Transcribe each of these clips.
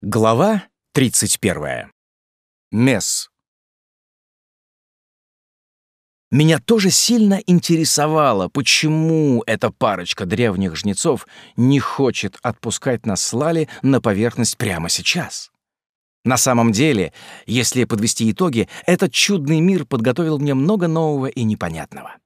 Глава 31. Месс. Меня тоже сильно интересовало, почему эта парочка древних жнецов не хочет отпускать нас с Лали на поверхность прямо сейчас. На самом деле, если подвести итоги, этот чудный мир подготовил мне много нового и непонятного.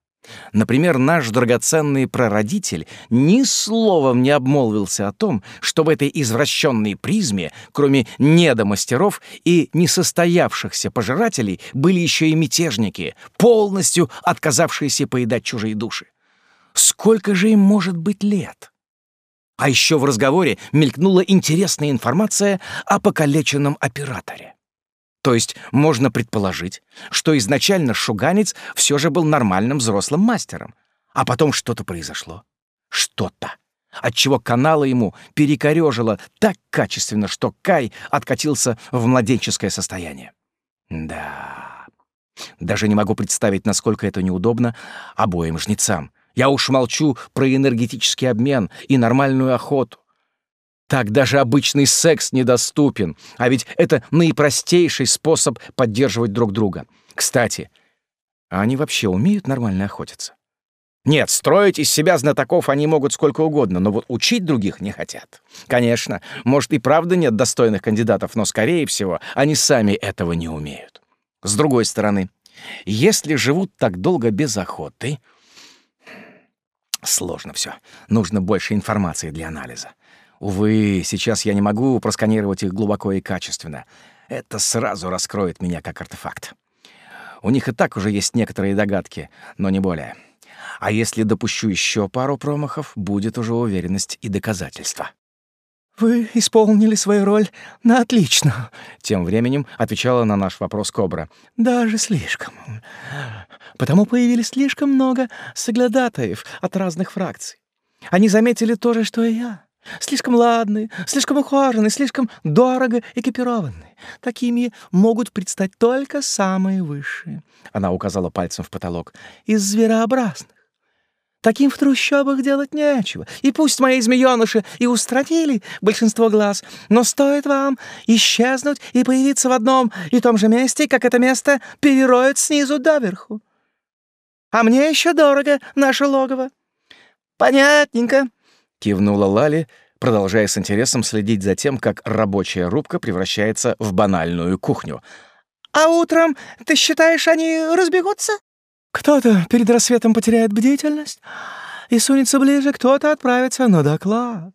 Например, наш драгоценный прародитель ни словом не обмолвился о том, что в этой извращенной призме, кроме недомастеров и несостоявшихся пожирателей, были еще и мятежники, полностью отказавшиеся поедать чужие души. Сколько же им может быть лет? А еще в разговоре мелькнула интересная информация о покалеченном операторе. То есть можно предположить, что изначально шуганец все же был нормальным взрослым мастером, а потом что-то произошло. Что-то, отчего канала ему перекорежило так качественно, что Кай откатился в младенческое состояние. Да, даже не могу представить, насколько это неудобно обоим жнецам. Я уж молчу про энергетический обмен и нормальную охоту. Так даже обычный секс недоступен, а ведь это наипростейший способ поддерживать друг друга. Кстати, а они вообще умеют нормально охотиться? Нет, строить из себя знатоков они могут сколько угодно, но вот учить других не хотят. Конечно, может и правда нет достойных кандидатов, но, скорее всего, они сами этого не умеют. С другой стороны, если живут так долго без охоты... Сложно все. Нужно больше информации для анализа. Увы, сейчас я не могу просканировать их глубоко и качественно. Это сразу раскроет меня как артефакт. У них и так уже есть некоторые догадки, но не более. А если допущу еще пару промахов, будет уже уверенность и доказательства. «Вы исполнили свою роль на отлично», — тем временем отвечала на наш вопрос Кобра. «Даже слишком. Потому появились слишком много соглядатаев от разных фракций. Они заметили то же, что и я. Слишком ладные, слишком ухоженные, слишком дорого экипированные. Такими могут предстать только самые высшие. Она указала пальцем в потолок. Из зверообразных. Таким в трущобах делать нечего. И пусть мои змеёныши и устранили большинство глаз, но стоит вам исчезнуть и появиться в одном и том же месте, как это место перероют снизу доверху. А мне еще дорого наше логово. Понятненько. Кивнула Лали, продолжая с интересом следить за тем, как рабочая рубка превращается в банальную кухню. «А утром, ты считаешь, они разбегутся?» «Кто-то перед рассветом потеряет бдительность и сунется ближе, кто-то отправится на доклад.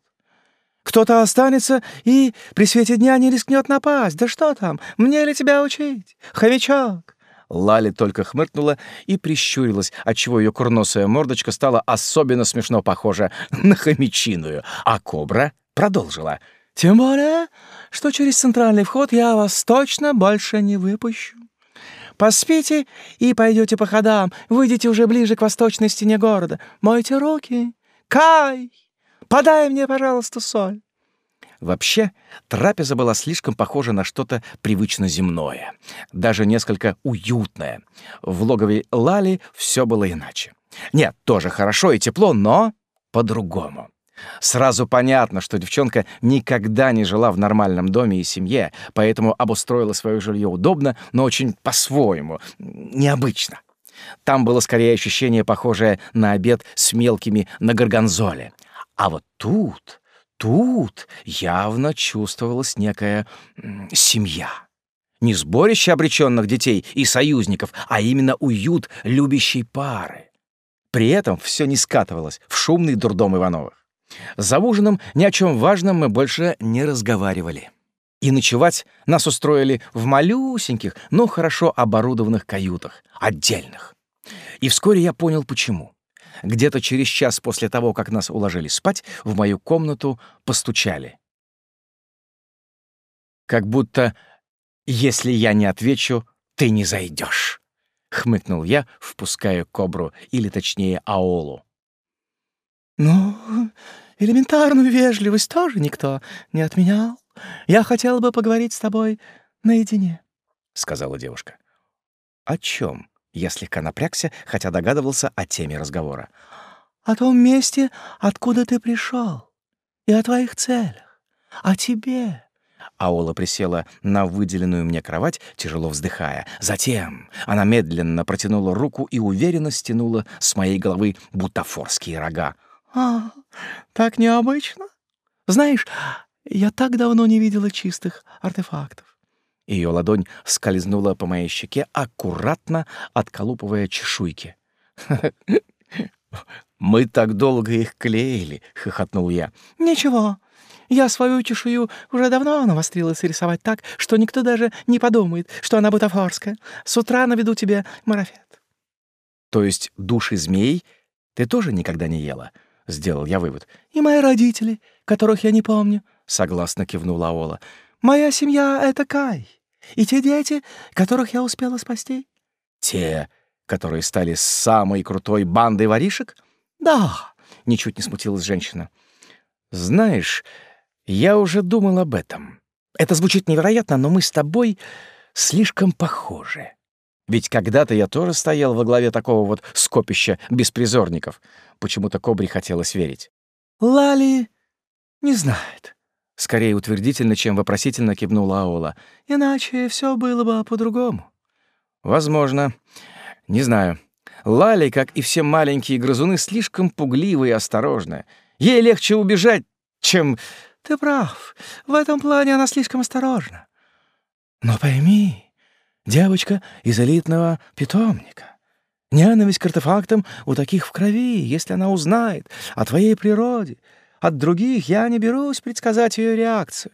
Кто-то останется и при свете дня не рискнет напасть. Да что там, мне ли тебя учить, хомячок?» Лали только хмыркнула и прищурилась, отчего ее курносая мордочка стала особенно смешно похожа на хомячиную, а кобра продолжила. «Тем более, что через центральный вход я вас точно больше не выпущу. Поспите и пойдете по ходам, выйдете уже ближе к восточной стене города. Мойте руки. Кай, подай мне, пожалуйста, соль». Вообще, трапеза была слишком похожа на что-то привычно земное, даже несколько уютное. В логове Лали все было иначе. Нет, тоже хорошо и тепло, но по-другому. Сразу понятно, что девчонка никогда не жила в нормальном доме и семье, поэтому обустроила свое жилье удобно, но очень по-своему, необычно. Там было скорее ощущение, похожее на обед с мелкими на горгонзоле. А вот тут Тут явно чувствовалась некая семья. Не сборище обреченных детей и союзников, а именно уют любящей пары. При этом все не скатывалось в шумный дурдом Ивановых. За ужином ни о чем важном мы больше не разговаривали. И ночевать нас устроили в малюсеньких, но хорошо оборудованных каютах, отдельных. И вскоре я понял, почему. Где-то через час после того, как нас уложили спать, в мою комнату постучали. Как будто, если я не отвечу, ты не зайдешь, хмыкнул я, впуская кобру, или точнее аолу. «Ну, элементарную вежливость тоже никто не отменял. Я хотела бы поговорить с тобой наедине», — сказала девушка. «О чем?» Я слегка напрягся, хотя догадывался о теме разговора. «О том месте, откуда ты пришел, и о твоих целях, о тебе, Аола присела на выделенную мне кровать, тяжело вздыхая. Затем она медленно протянула руку и уверенно стянула с моей головы бутафорские рога. «А, так необычно. Знаешь, я так давно не видела чистых артефактов. Ее ладонь скользнула по моей щеке, аккуратно отколупывая чешуйки. «Мы так долго их клеили», — хохотнул я. «Ничего, я свою чешую уже давно навострилась рисовать так, что никто даже не подумает, что она бутафорская. С утра наведу тебе марафет». «То есть души змей ты тоже никогда не ела?» — сделал я вывод. «И мои родители, которых я не помню», — согласно кивнула Ола. «Моя семья — это Кай. И те дети, которых я успела спасти». «Те, которые стали самой крутой бандой воришек?» «Да», — ничуть не смутилась женщина. «Знаешь, я уже думал об этом. Это звучит невероятно, но мы с тобой слишком похожи. Ведь когда-то я тоже стоял во главе такого вот скопища беспризорников. Почему-то Кобре хотелось верить. «Лали не знает», — скорее утвердительно, чем вопросительно кивнула Аола. «Иначе все было бы по-другому». «Возможно. Не знаю. Лали, как и все маленькие грызуны, слишком пугливы и осторожны. Ей легче убежать, чем ты прав. В этом плане она слишком осторожна. Но пойми, девочка из элитного питомника. Ненависть к артефактам у таких в крови, если она узнает о твоей природе. От других я не берусь предсказать ее реакцию.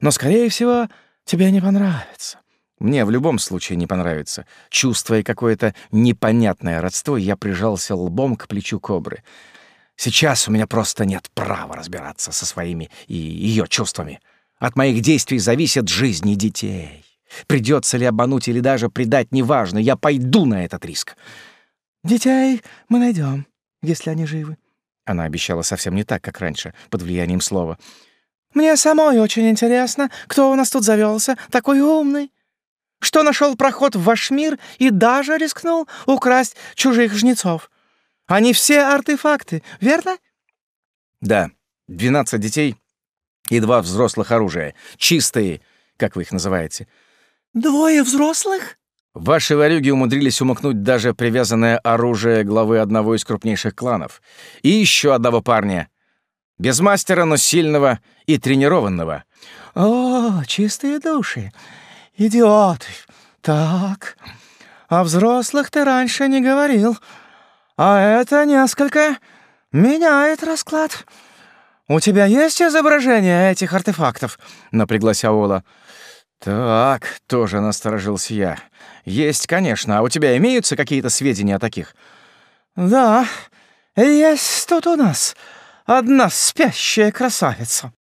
Но, скорее всего, тебе не понравится. Мне в любом случае не понравится. Чувствуя какое-то непонятное родство, я прижался лбом к плечу кобры — Сейчас у меня просто нет права разбираться со своими и ее чувствами. От моих действий зависят жизни детей. Придется ли обмануть или даже предать, неважно, я пойду на этот риск. Детей мы найдем, если они живы. Она обещала совсем не так, как раньше, под влиянием слова. Мне самой очень интересно, кто у нас тут завелся, такой умный. Что нашел проход в ваш мир и даже рискнул украсть чужих жнецов. Они все артефакты, верно? Да, двенадцать детей и два взрослых оружия. Чистые, как вы их называете. Двое взрослых? Ваши ворюги умудрились умыкнуть даже привязанное оружие главы одного из крупнейших кланов. И еще одного парня. Без мастера, но сильного и тренированного. О, чистые души. Идиоты. Так, о взрослых ты раньше не говорил. А это несколько меняет расклад. У тебя есть изображение этих артефактов? Напряглась Аола. Так, тоже насторожился я. Есть, конечно. А у тебя имеются какие-то сведения о таких? Да, есть тут у нас одна спящая красавица.